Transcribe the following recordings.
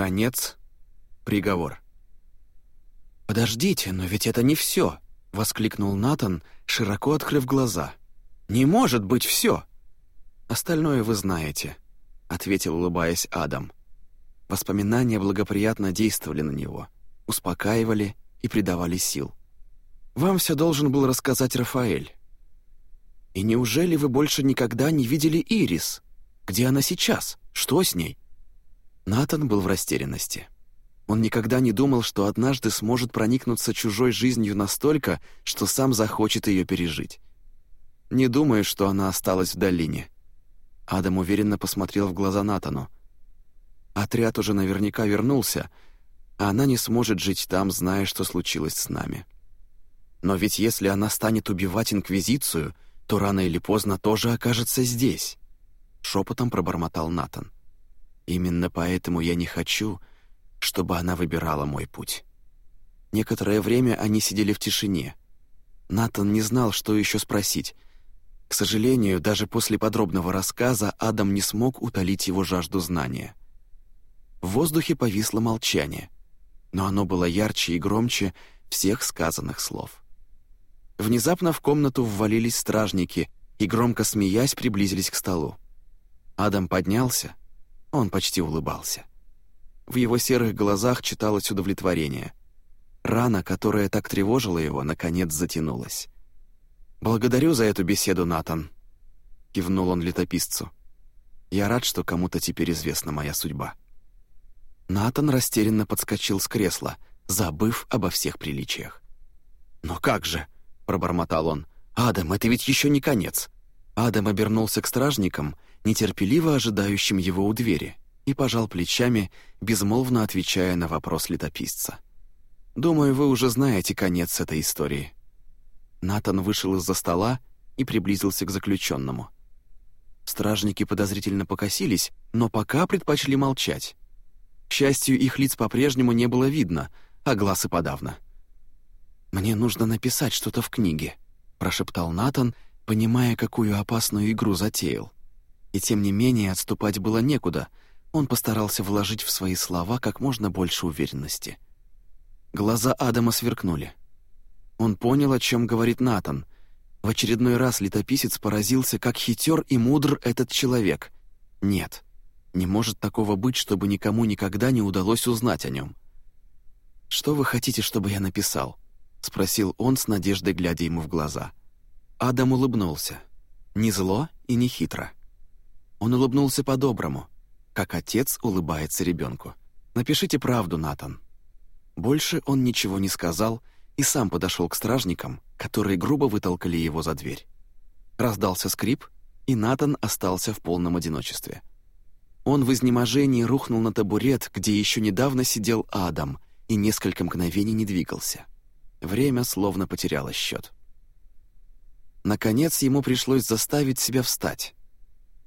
Конец. Приговор. «Подождите, но ведь это не все!» — воскликнул Натан, широко открыв глаза. «Не может быть все!» «Остальное вы знаете», — ответил, улыбаясь Адам. Воспоминания благоприятно действовали на него, успокаивали и придавали сил. «Вам все должен был рассказать Рафаэль. И неужели вы больше никогда не видели Ирис? Где она сейчас? Что с ней?» Натан был в растерянности. Он никогда не думал, что однажды сможет проникнуться чужой жизнью настолько, что сам захочет ее пережить. Не думаю, что она осталась в долине. Адам уверенно посмотрел в глаза Натану. Отряд уже наверняка вернулся, а она не сможет жить там, зная, что случилось с нами. Но ведь если она станет убивать Инквизицию, то рано или поздно тоже окажется здесь. Шепотом пробормотал Натан. Именно поэтому я не хочу, чтобы она выбирала мой путь. Некоторое время они сидели в тишине. Натан не знал, что еще спросить. К сожалению, даже после подробного рассказа Адам не смог утолить его жажду знания. В воздухе повисло молчание, но оно было ярче и громче всех сказанных слов. Внезапно в комнату ввалились стражники и, громко смеясь, приблизились к столу. Адам поднялся, он почти улыбался. В его серых глазах читалось удовлетворение. Рана, которая так тревожила его, наконец затянулась. «Благодарю за эту беседу, Натан», — кивнул он летописцу. «Я рад, что кому-то теперь известна моя судьба». Натан растерянно подскочил с кресла, забыв обо всех приличиях. «Но как же?» — пробормотал он. «Адам, это ведь еще не конец». Адам обернулся к стражникам, нетерпеливо ожидающим его у двери, и пожал плечами, безмолвно отвечая на вопрос летописца. «Думаю, вы уже знаете конец этой истории». Натан вышел из-за стола и приблизился к заключенному. Стражники подозрительно покосились, но пока предпочли молчать. К счастью, их лиц по-прежнему не было видно, а глаз и подавно. «Мне нужно написать что-то в книге», — прошептал Натан, понимая, какую опасную игру затеял. И тем не менее отступать было некуда — он постарался вложить в свои слова как можно больше уверенности. Глаза Адама сверкнули. Он понял, о чем говорит Натан. В очередной раз летописец поразился, как хитер и мудр этот человек. Нет, не может такого быть, чтобы никому никогда не удалось узнать о нем. «Что вы хотите, чтобы я написал?» — спросил он с надеждой, глядя ему в глаза. Адам улыбнулся. Не зло и не хитро. Он улыбнулся по-доброму — как отец улыбается ребенку. «Напишите правду, Натан». Больше он ничего не сказал и сам подошел к стражникам, которые грубо вытолкали его за дверь. Раздался скрип, и Натан остался в полном одиночестве. Он в изнеможении рухнул на табурет, где еще недавно сидел Адам, и несколько мгновений не двигался. Время словно потеряло счет. Наконец ему пришлось заставить себя встать.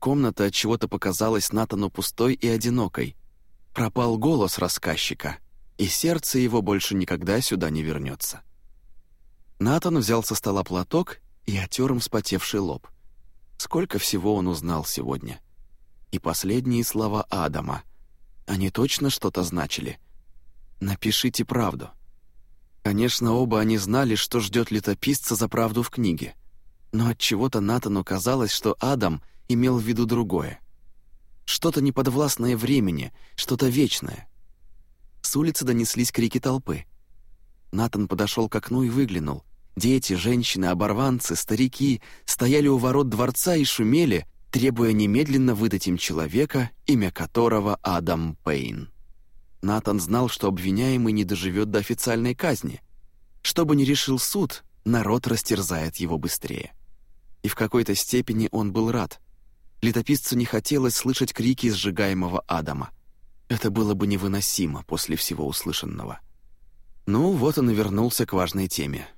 Комната от чего-то показалась Натану пустой и одинокой. Пропал голос рассказчика, и сердце его больше никогда сюда не вернется. Натан взял со стола платок и отер им вспотевший лоб. Сколько всего он узнал сегодня. И последние слова Адама. Они точно что-то значили. «Напишите правду». Конечно, оба они знали, что ждет летописца за правду в книге. Но от чего то Натану казалось, что Адам — имел в виду другое. Что-то неподвластное времени, что-то вечное. С улицы донеслись крики толпы. Натан подошел к окну и выглянул. Дети, женщины, оборванцы, старики стояли у ворот дворца и шумели, требуя немедленно выдать им человека, имя которого Адам Пейн. Натан знал, что обвиняемый не доживет до официальной казни. Что бы ни решил суд, народ растерзает его быстрее. И в какой-то степени он был рад. Летописцу не хотелось слышать крики сжигаемого Адама. Это было бы невыносимо после всего услышанного. Ну, вот он и вернулся к важной теме.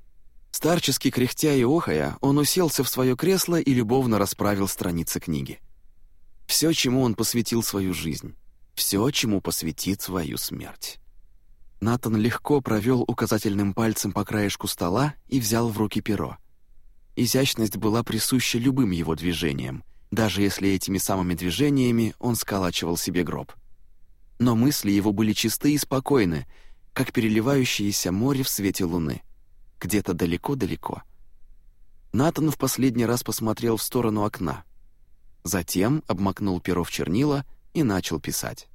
Старчески кряхтя и охая, он уселся в свое кресло и любовно расправил страницы книги. Все, чему он посвятил свою жизнь. Все, чему посвятит свою смерть. Натан легко провел указательным пальцем по краешку стола и взял в руки перо. Изящность была присуща любым его движениям — даже если этими самыми движениями он сколачивал себе гроб. но мысли его были чисты и спокойны, как переливающееся море в свете луны, где-то далеко-далеко. Натан в последний раз посмотрел в сторону окна. Затем обмакнул перо в чернила и начал писать.